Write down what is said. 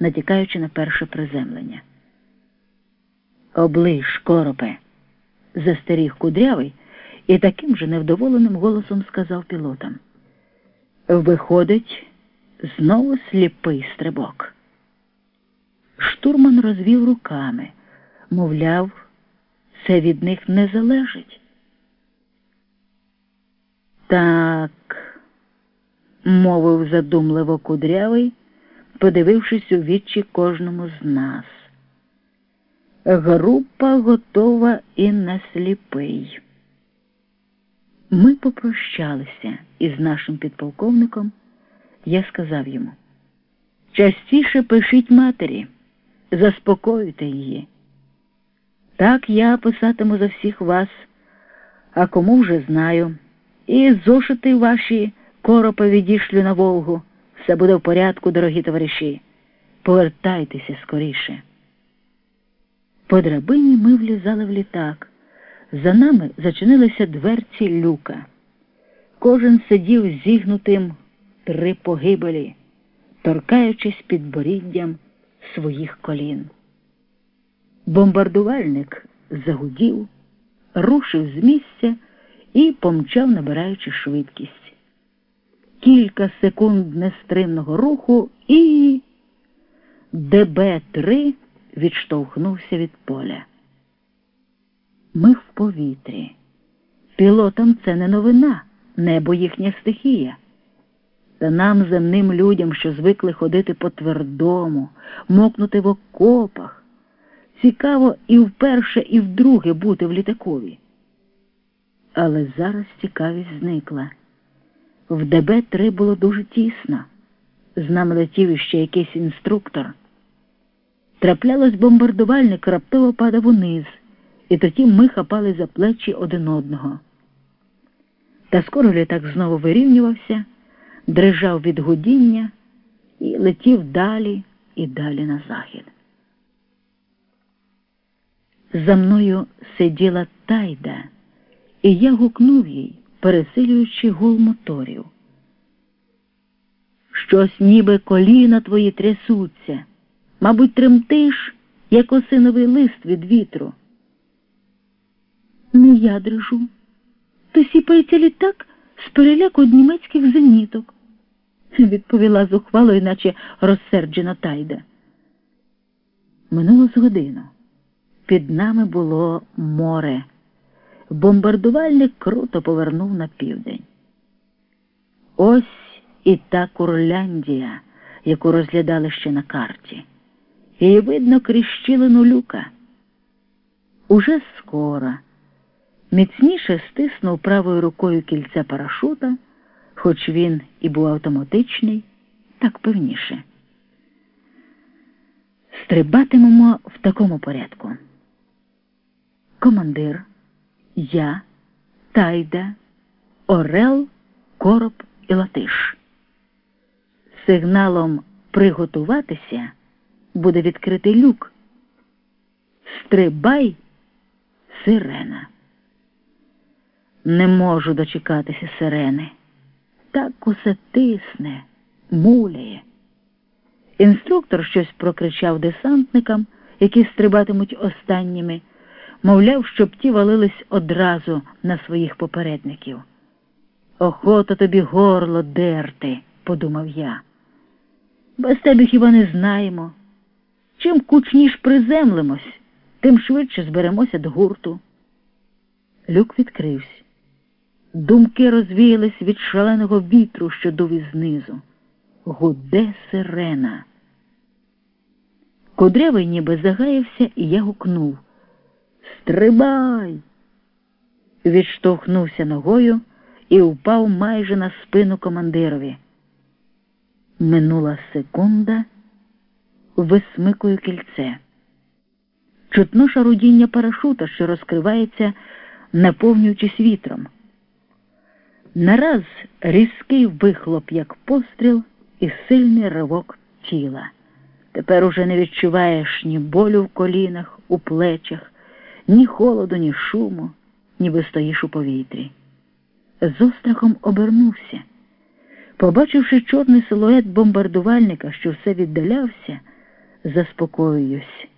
натякаючи на перше приземлення. Оближ, коропе, застеріг кудрявий і таким же невдоволеним голосом сказав пілотам. Виходить, знову сліпий стрибок. Штурман розвів руками, мовляв, це від них не залежить. Так, мовив задумливо кудрявий, подивившись у вічі кожному з нас. Група готова і на сліпий. Ми попрощалися із нашим підполковником. Я сказав йому, частіше пишіть матері, заспокоюйте її. Так я писатиму за всіх вас, а кому вже знаю. І зошити ваші коропа відійшлю на Волгу. Все буде в порядку, дорогі товариші. Повертайтеся скоріше. По драбині ми влізали в літак. За нами зачинилися дверці люка. Кожен сидів зігнутим три погибелі, торкаючись підборіддям своїх колін. Бомбардувальник загудів, рушив з місця і помчав, набираючи швидкість. Кілька секунд нестримного руху і ДБ-3 відштовхнувся від поля. Ми в повітрі. Пілотам це не новина, небо їхня стихія. Та нам, земним людям, що звикли ходити по твердому, мокнути в окопах. Цікаво і вперше, і вдруге бути в літакові. Але зараз цікавість зникла. В ДБ-3 було дуже тісно. З нами летів іще якийсь інструктор. Траплялось бомбардувальник, раптово падав униз, і тоді ми хапали за плечі один одного. Та скоро літак знову вирівнювався, дрижав від гудіння і летів далі і далі на захід. За мною сиділа тайда, і я гукнув їй, пересилюючи гул моторів. Щось ніби коліна твої трясуться, мабуть, тремтиш, як осиновий лист від вітру. Не я дрижу. То сіпається літак з переляку німецьких зеніток, відповіла зухвало, іначе розсерджена тайда. Минуло з годину. Під нами було море. Бомбардувальник круто повернув на південь. Ось і та Курляндія, яку розглядали ще на карті. Її видно крізь щілину люка. Уже скоро міцніше стиснув правою рукою кільце парашута, хоч він і був автоматичний, так певніше. Стрибатимемо в такому порядку. Командир, я, Тайда, Орел, Короб і Латиш. Сигналом приготуватися буде відкритий люк. Стрибай, сирена. Не можу дочекатися сирени. Так усе тисне, муляє. Інструктор щось прокричав десантникам, які стрибатимуть останніми, мовляв, щоб ті валились одразу на своїх попередників. Охота тобі горло дерти, подумав я. Без тебе хіба не знаємо. Чим кучніш приземлимось, тим швидше зберемося до гурту. Люк відкрився. Думки розвіялись від шаленого вітру, що дув ізнизу. Гуде сирена. Кудрявий ніби загаявся, і я гукнув Стрибай! Відштовхнувся ногою і впав майже на спину командирові. Минула секунда, висмикую кільце. Чутно шарудіння парашута, що розкривається, наповнюючись вітром. Нараз різкий вихлоп, як постріл, і сильний ривок тіла. Тепер уже не відчуваєш ні болю в колінах, у плечах, ні холоду, ні шуму, ніби стоїш у повітрі. З острахом обернувся. Побачивши чорний силует бомбардувальника, що все віддалявся, заспокоююсь.